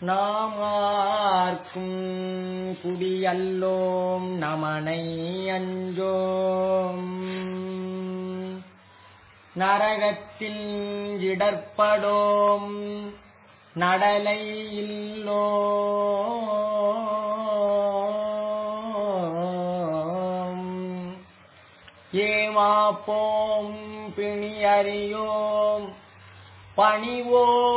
நாமார்க்கும் குடியல்லோம் நமனை அஞ்சோம். நரகத்தில் இடர்படோம் நடலை இல்லோ ஏமாப்போம் பிணியறியோம் பணிவோம்.